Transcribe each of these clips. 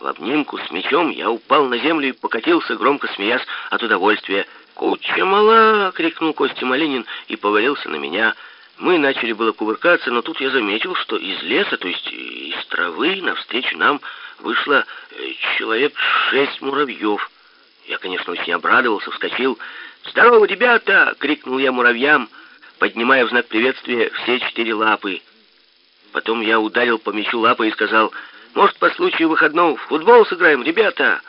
В обнимку с мечом я упал на землю и покатился, громко смеясь от удовольствия. «Куча мала!» — крикнул Костя Малинин и повалился на меня. Мы начали было кувыркаться, но тут я заметил, что из леса, то есть из травы, навстречу нам вышло э, человек шесть муравьев. Я, конечно, очень обрадовался, вскочил. «Здорово, ребята!» — крикнул я муравьям, поднимая в знак приветствия все четыре лапы. Потом я ударил по мячу лапой и сказал, «Может, по случаю выходного в футбол сыграем, ребята?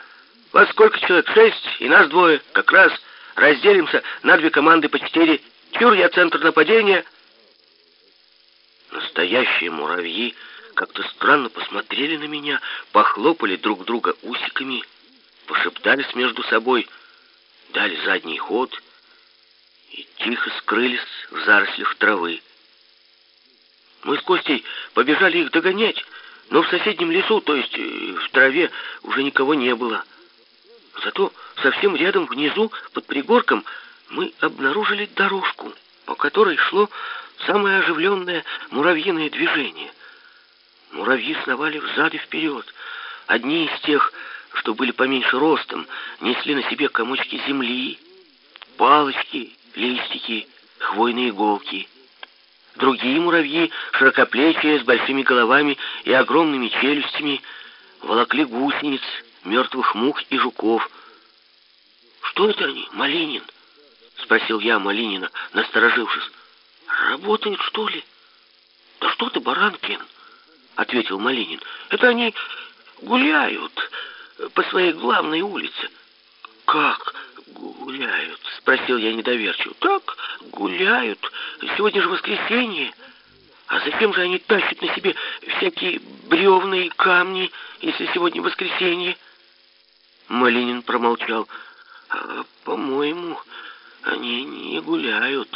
Вас сколько человек? Шесть, и нас двое. Как раз разделимся на две команды по четыре. Чур, я центр нападения». Настоящие муравьи как-то странно посмотрели на меня, похлопали друг друга усиками, пошептались между собой, дали задний ход и тихо скрылись в зарослях травы. Мы с Костей побежали их догонять, но в соседнем лесу, то есть э, в траве, уже никого не было. Зато совсем рядом внизу, под пригорком, мы обнаружили дорожку, по которой шло самое оживленное муравьиное движение. Муравьи сновали взад и вперед. Одни из тех, что были поменьше ростом, несли на себе комочки земли, палочки, листики, хвойные иголки. Другие муравьи, широкоплечие, с большими головами и огромными челюстями, волокли гусениц, мертвых мух и жуков. «Что это они, Малинин?» — спросил я Малинина, насторожившись. «Работают, что ли?» «Да что ты, Баранкин?» — ответил Малинин. «Это они гуляют по своей главной улице». «Как гуляют?» — спросил я недоверчиво. «Так, гуляют. Сегодня же воскресенье. А зачем же они тащат на себе всякие бревна и камни, если сегодня воскресенье?» Малинин промолчал. «А, «По-моему, они не гуляют»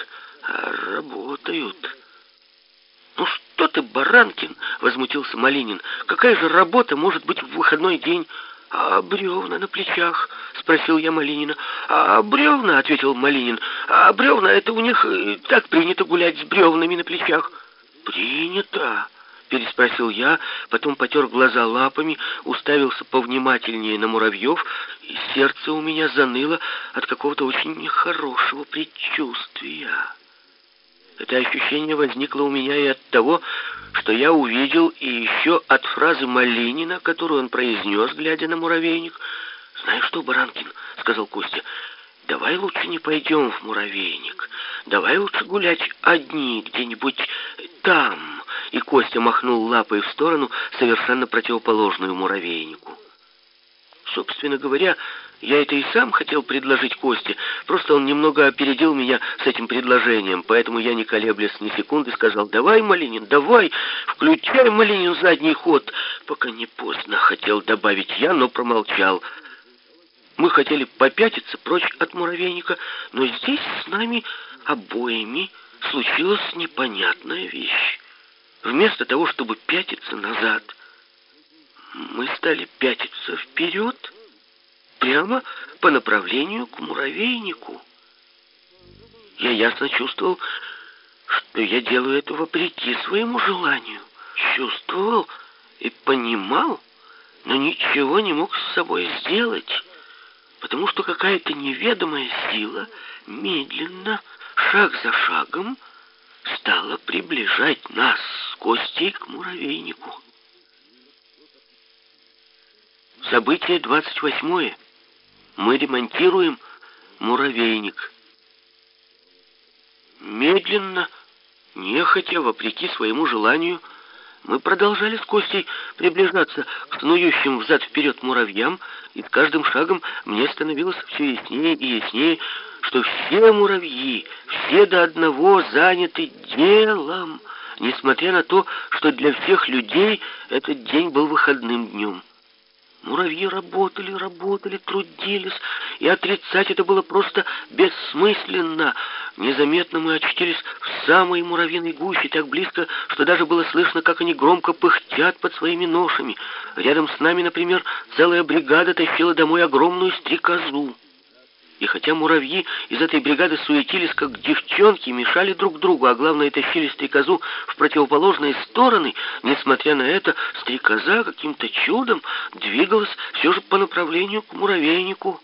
а работают. Ну что ты, Баранкин, возмутился Малинин. Какая же работа может быть в выходной день? «А бревна на плечах?» — спросил я Малинина. «А бревна?» — ответил Малинин. «А бревна — это у них так принято гулять с бревнами на плечах». «Принято?» — переспросил я, потом потер глаза лапами, уставился повнимательнее на муравьев, и сердце у меня заныло от какого-то очень нехорошего предчувствия. Это ощущение возникло у меня и от того, что я увидел, и еще от фразы Малинина, которую он произнес, глядя на муравейник. «Знаешь что, Баранкин?» — сказал Костя. «Давай лучше не пойдем в муравейник. Давай лучше гулять одни где-нибудь там». И Костя махнул лапой в сторону, совершенно противоположную муравейнику. Собственно говоря, я это и сам хотел предложить Косте, просто он немного опередил меня с этим предложением, поэтому я, не колеблясь ни секунды, сказал, «Давай, Малинин, давай, включай, Малинин, задний ход». Пока не поздно, хотел добавить я, но промолчал. Мы хотели попятиться прочь от муравейника, но здесь с нами обоими случилась непонятная вещь. Вместо того, чтобы пятиться назад, мы стали пятиться вперед, прямо по направлению к муравейнику. Я ясно чувствовал, что я делаю это вопреки своему желанию. Чувствовал и понимал, но ничего не мог с собой сделать, потому что какая-то неведомая сила медленно, шаг за шагом, стала приближать нас с Костей к муравейнику. Событие двадцать восьмое мы ремонтируем муравейник. Медленно, нехотя, вопреки своему желанию, мы продолжали с Костей приближаться к снующим взад-вперед муравьям, и с каждым шагом мне становилось все яснее и яснее, что все муравьи, все до одного заняты делом, несмотря на то, что для всех людей этот день был выходным днем. Муравьи работали, работали, трудились, и отрицать это было просто бессмысленно. Незаметно мы очутились в самой муравьиной гуще, так близко, что даже было слышно, как они громко пыхтят под своими ношами. Рядом с нами, например, целая бригада тащила домой огромную стрекозу. И хотя муравьи из этой бригады суетились, как девчонки, мешали друг другу, а главное, тащили стрекозу в противоположные стороны, несмотря на это, стрекоза каким-то чудом двигалась все же по направлению к муравейнику.